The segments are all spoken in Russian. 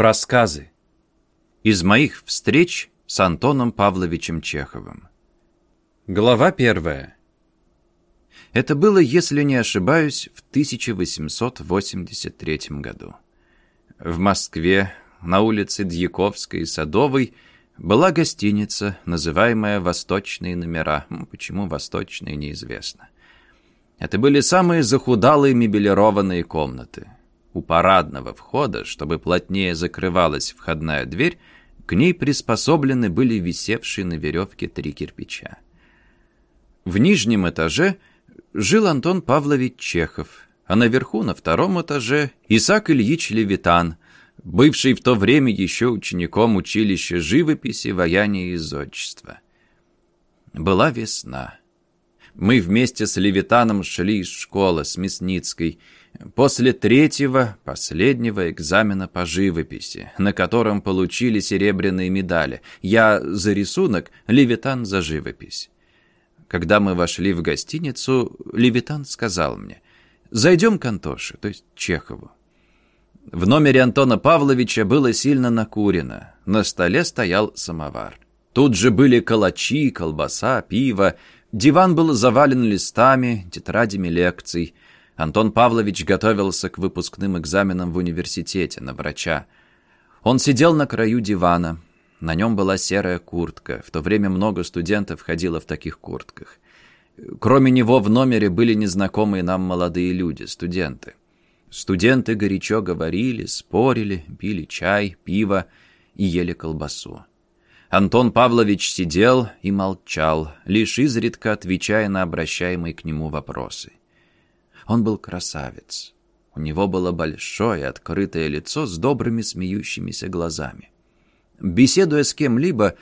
Рассказы. Из моих встреч с Антоном Павловичем Чеховым. Глава первая. Это было, если не ошибаюсь, в 1883 году. В Москве, на улице Дьяковской и Садовой, была гостиница, называемая «Восточные номера». Почему «Восточные» неизвестно. Это были самые захудалые мебелированные комнаты. У парадного входа, чтобы плотнее закрывалась входная дверь, к ней приспособлены были висевшие на веревке три кирпича. В нижнем этаже жил Антон Павлович Чехов, а наверху, на втором этаже, Исаак Ильич Левитан, бывший в то время еще учеником училища живописи, ваяния и зодчества. Была весна. Мы вместе с Левитаном шли из школы, с Мясницкой, после третьего, последнего экзамена по живописи, на котором получили серебряные медали. Я за рисунок, Левитан за живопись. Когда мы вошли в гостиницу, Левитан сказал мне, «Зайдем к Антоше, то есть Чехову». В номере Антона Павловича было сильно накурено. На столе стоял самовар. Тут же были калачи, колбаса, пиво. Диван был завален листами, тетрадями лекций. Антон Павлович готовился к выпускным экзаменам в университете на врача. Он сидел на краю дивана. На нем была серая куртка. В то время много студентов ходило в таких куртках. Кроме него в номере были незнакомые нам молодые люди, студенты. Студенты горячо говорили, спорили, пили чай, пиво и ели колбасу. Антон Павлович сидел и молчал, лишь изредка отвечая на обращаемые к нему вопросы. Он был красавец. У него было большое открытое лицо с добрыми смеющимися глазами. Беседуя с кем-либо,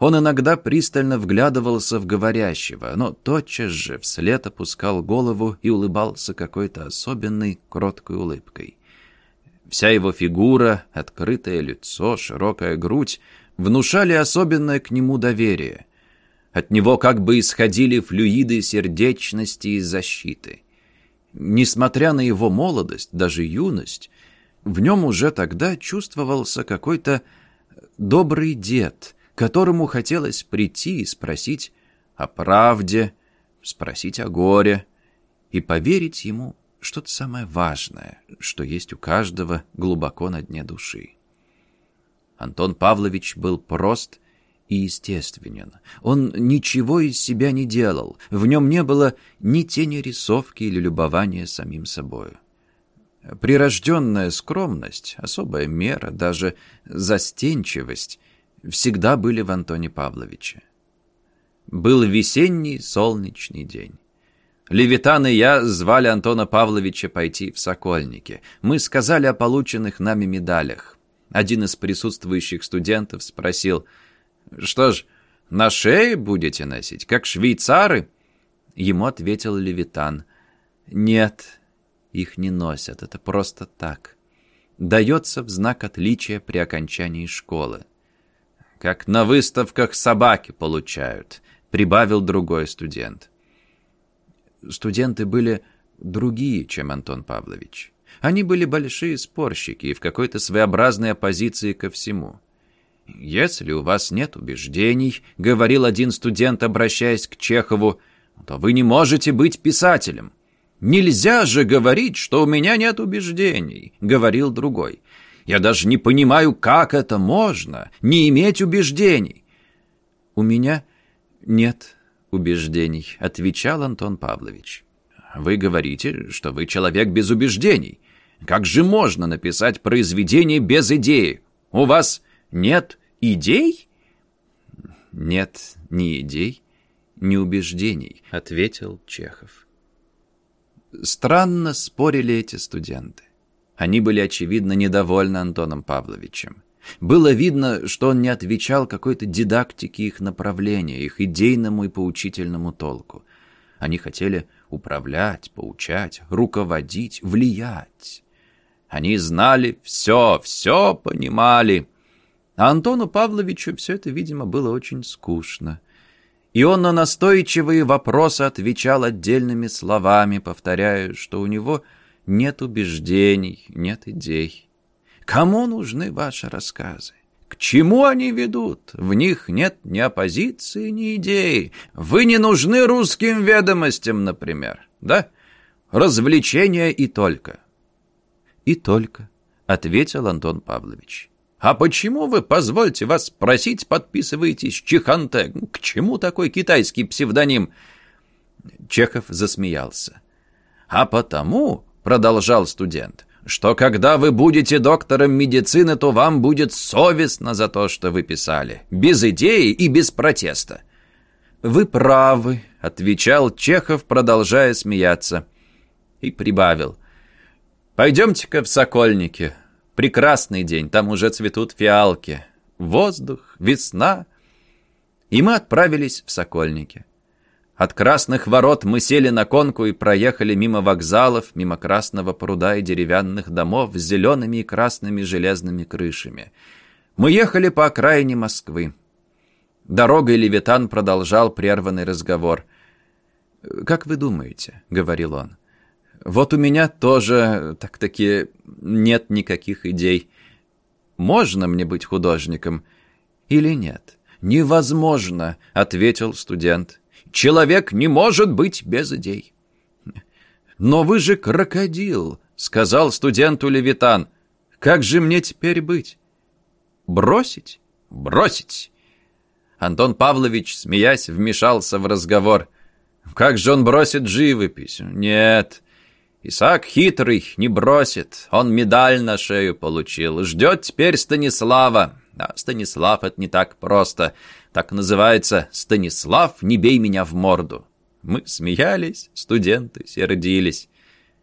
он иногда пристально вглядывался в говорящего, но тотчас же вслед опускал голову и улыбался какой-то особенной, кроткой улыбкой. Вся его фигура, открытое лицо, широкая грудь внушали особенное к нему доверие. От него как бы исходили флюиды сердечности и защиты. Несмотря на его молодость, даже юность, в нем уже тогда чувствовался какой-то добрый дед, которому хотелось прийти и спросить о правде, спросить о горе и поверить ему что-то самое важное, что есть у каждого глубоко на дне души. Антон Павлович был прост и естественен. Он ничего из себя не делал, в нем не было ни тени рисовки или любования самим собою. Прирожденная скромность, особая мера, даже застенчивость всегда были в Антоне Павловиче. Был весенний солнечный день. Левитан и я звали Антона Павловича пойти в Сокольники. Мы сказали о полученных нами медалях. Один из присутствующих студентов спросил, «Что ж, на шее будете носить, как швейцары?» Ему ответил Левитан, «Нет, их не носят, это просто так. Дается в знак отличия при окончании школы. Как на выставках собаки получают, прибавил другой студент. Студенты были другие, чем Антон Павлович. Они были большие спорщики и в какой-то своеобразной оппозиции ко всему. «Если у вас нет убеждений, — говорил один студент, обращаясь к Чехову, — то вы не можете быть писателем. «Нельзя же говорить, что у меня нет убеждений», — говорил другой. «Я даже не понимаю, как это можно, не иметь убеждений». «У меня нет убеждений», — отвечал Антон Павлович. «Вы говорите, что вы человек без убеждений. Как же можно написать произведение без идеи? У вас нет идей?» «Нет ни идей, ни убеждений», — ответил Чехов. Странно спорили эти студенты. Они были, очевидно, недовольны Антоном Павловичем. Было видно, что он не отвечал какой-то дидактике их направления, их идейному и поучительному толку. Они хотели управлять, поучать, руководить, влиять. Они знали все, все понимали. А Антону Павловичу все это, видимо, было очень скучно и он на настойчивые вопросы отвечал отдельными словами, повторяя, что у него нет убеждений, нет идей. Кому нужны ваши рассказы? К чему они ведут? В них нет ни оппозиции, ни идеи. Вы не нужны русским ведомостям, например, да? Развлечения и только. И только, ответил Антон Павлович. А почему вы, позвольте вас спросить, подписываетесь Чиханте? К чему такой китайский псевдоним? Чехов засмеялся. А потому, продолжал студент, что когда вы будете доктором медицины, то вам будет совестно за то, что вы писали. Без идеи и без протеста. «Вы правы», — отвечал Чехов, продолжая смеяться. И прибавил. «Пойдемте-ка в Сокольники. Прекрасный день, там уже цветут фиалки. Воздух, весна». И мы отправились в Сокольники. От красных ворот мы сели на конку и проехали мимо вокзалов, мимо красного пруда и деревянных домов с зелеными и красными железными крышами. Мы ехали по окраине Москвы. Дорогой Левитан продолжал прерванный разговор. «Как вы думаете?» — говорил он. «Вот у меня тоже, так-таки, нет никаких идей. Можно мне быть художником или нет?» «Невозможно», — ответил студент. Человек не может быть без идей. «Но вы же крокодил», — сказал студенту Левитан. «Как же мне теперь быть?» «Бросить? Бросить!» Антон Павлович, смеясь, вмешался в разговор. «Как же он бросит живопись? Нет, Исаак хитрый, не бросит. Он медаль на шею получил. Ждет теперь Станислава. А Станислав — это не так просто. Так называется «Станислав, не бей меня в морду». Мы смеялись, студенты сердились.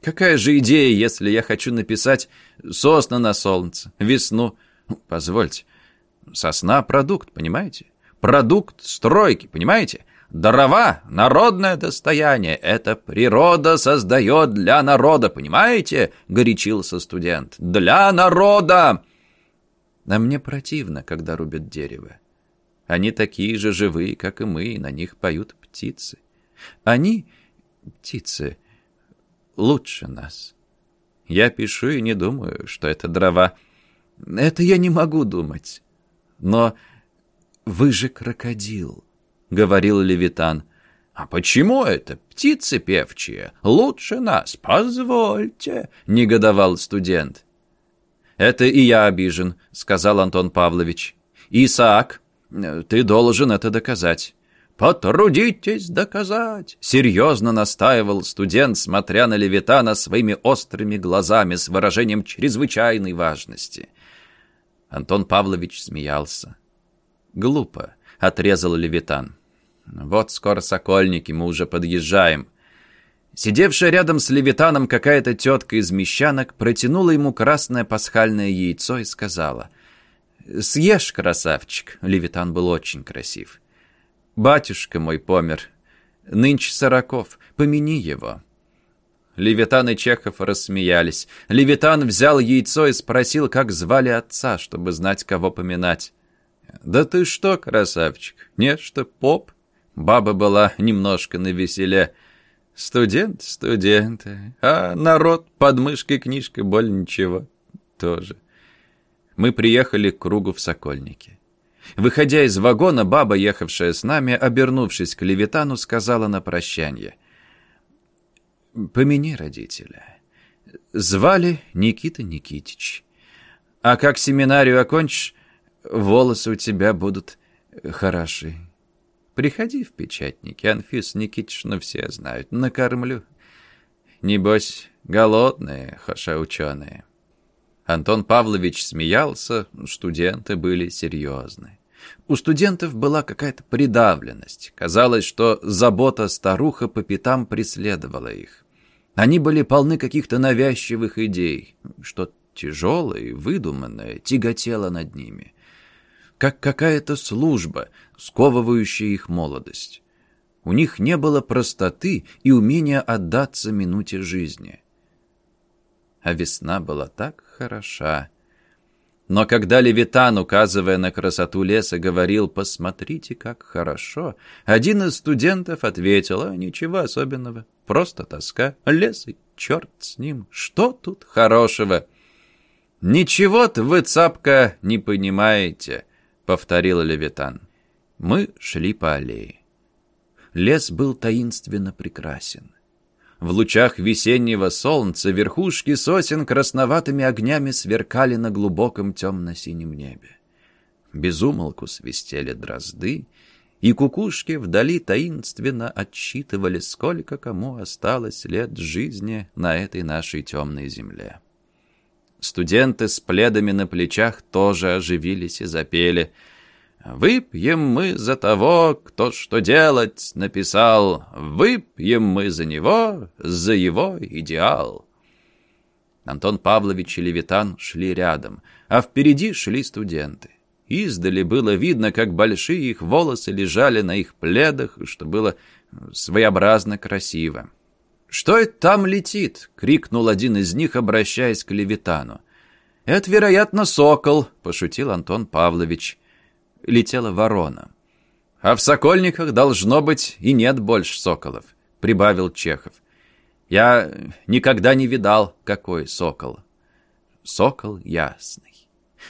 Какая же идея, если я хочу написать «Сосна на солнце», «Весну»? Ну, позвольте, сосна — продукт, понимаете? Продукт стройки, понимаете? Дрова — народное достояние. Это природа создает для народа, понимаете? Горячился студент. Для народа! А мне противно, когда рубят дерево. Они такие же живые, как и мы, и на них поют птицы. Они, птицы, лучше нас. Я пишу и не думаю, что это дрова. Это я не могу думать. Но вы же крокодил, — говорил Левитан. «А почему это птицы певчие? Лучше нас, позвольте!» — негодовал студент. «Это и я обижен», — сказал Антон Павлович. «Исаак, ты должен это доказать». «Потрудитесь доказать!» — серьезно настаивал студент, смотря на Левитана своими острыми глазами с выражением чрезвычайной важности. Антон Павлович смеялся. «Глупо», — отрезал Левитан. «Вот скоро Сокольники, мы уже подъезжаем». Сидевшая рядом с Левитаном какая-то тетка из мещанок протянула ему красное пасхальное яйцо и сказала «Съешь, красавчик!» Левитан был очень красив. «Батюшка мой помер. Нынче сороков. Помяни его». Левитан и Чехов рассмеялись. Левитан взял яйцо и спросил, как звали отца, чтобы знать, кого поминать. «Да ты что, красавчик, не что поп?» Баба была немножко навеселе. Студент, студенты. А народ под мышкой книжка, боль ничего. Тоже. Мы приехали к кругу в Сокольнике. Выходя из вагона, баба, ехавшая с нами, обернувшись к Левитану, сказала на прощание. «Помяни родителя. Звали Никита Никитич. А как семинарию окончишь, волосы у тебя будут хороши. Приходи в печатники, Анфис Никитичну все знают, накормлю. Небось, голодные, хаша ученые. Антон Павлович смеялся, студенты были серьезны. У студентов была какая-то придавленность. Казалось, что забота старуха по пятам преследовала их. Они были полны каких-то навязчивых идей. Что тяжелое и выдуманное тяготело над ними как какая-то служба, сковывающая их молодость. У них не было простоты и умения отдаться минуте жизни. А весна была так хороша. Но когда Левитан, указывая на красоту леса, говорил «посмотрите, как хорошо», один из студентов ответил «а ничего особенного, просто тоска, лес и черт с ним, что тут хорошего?» «Ничего-то вы, цапка, не понимаете», — повторил Левитан. Мы шли по аллее. Лес был таинственно прекрасен. В лучах весеннего солнца верхушки сосен красноватыми огнями сверкали на глубоком темно-синем небе. Безумолку свистели дрозды, и кукушки вдали таинственно отсчитывали, сколько кому осталось лет жизни на этой нашей темной земле. Студенты с пледами на плечах тоже оживились и запели — Выпьем мы за того, кто что делать написал, Выпьем мы за него, за его идеал. Антон Павлович и Левитан шли рядом, а впереди шли студенты. Издали было видно, как большие их волосы лежали на их пледах, что было своеобразно красиво. «Что это там летит?» — крикнул один из них, обращаясь к Левитану. «Это, вероятно, сокол», — пошутил Антон Павлович летела ворона. «А в Сокольниках должно быть и нет больше соколов», — прибавил Чехов. «Я никогда не видал, какой сокол». «Сокол ясный».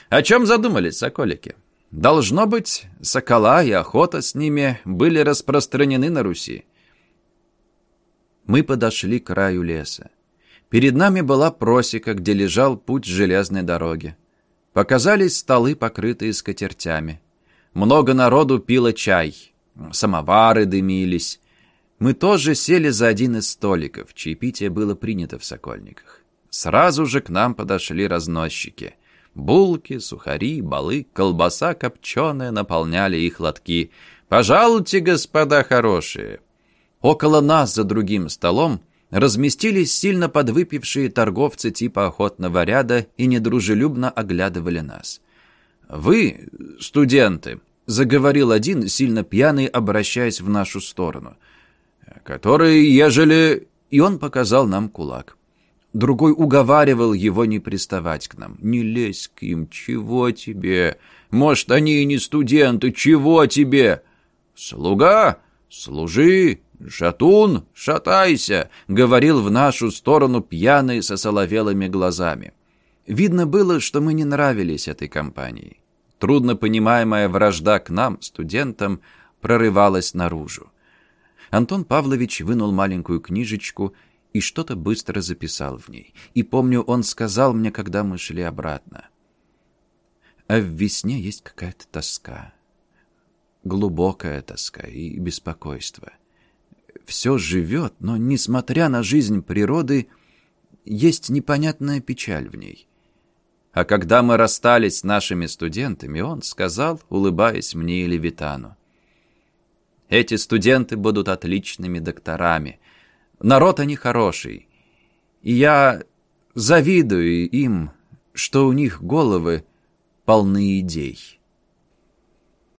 «О чем задумались соколики?» «Должно быть, сокола и охота с ними были распространены на Руси». Мы подошли к краю леса. Перед нами была просека, где лежал путь железной дороги. Показались столы, покрытые скатертями. Много народу пило чай. Самовары дымились. Мы тоже сели за один из столиков. Чаепитие было принято в Сокольниках. Сразу же к нам подошли разносчики. Булки, сухари, балы, колбаса копченая наполняли их лотки. «Пожалуйте, господа хорошие!» Около нас за другим столом разместились сильно подвыпившие торговцы типа охотного ряда и недружелюбно оглядывали нас. «Вы, студенты», — заговорил один, сильно пьяный, обращаясь в нашу сторону, «который, ежели...» И он показал нам кулак. Другой уговаривал его не приставать к нам. «Не лезь к им, чего тебе? Может, они и не студенты, чего тебе?» «Слуга, служи, шатун, шатайся», — говорил в нашу сторону пьяный со соловелыми глазами. Видно было, что мы не нравились этой компании. Трудно понимаемая вражда к нам, студентам, прорывалась наружу. Антон Павлович вынул маленькую книжечку и что-то быстро записал в ней. И помню, он сказал мне, когда мы шли обратно. А в весне есть какая-то тоска. Глубокая тоска и беспокойство. Все живет, но, несмотря на жизнь природы, есть непонятная печаль в ней. А когда мы расстались с нашими студентами, он сказал, улыбаясь мне и Левитану, «Эти студенты будут отличными докторами. Народ они хороший. И я завидую им, что у них головы полны идей».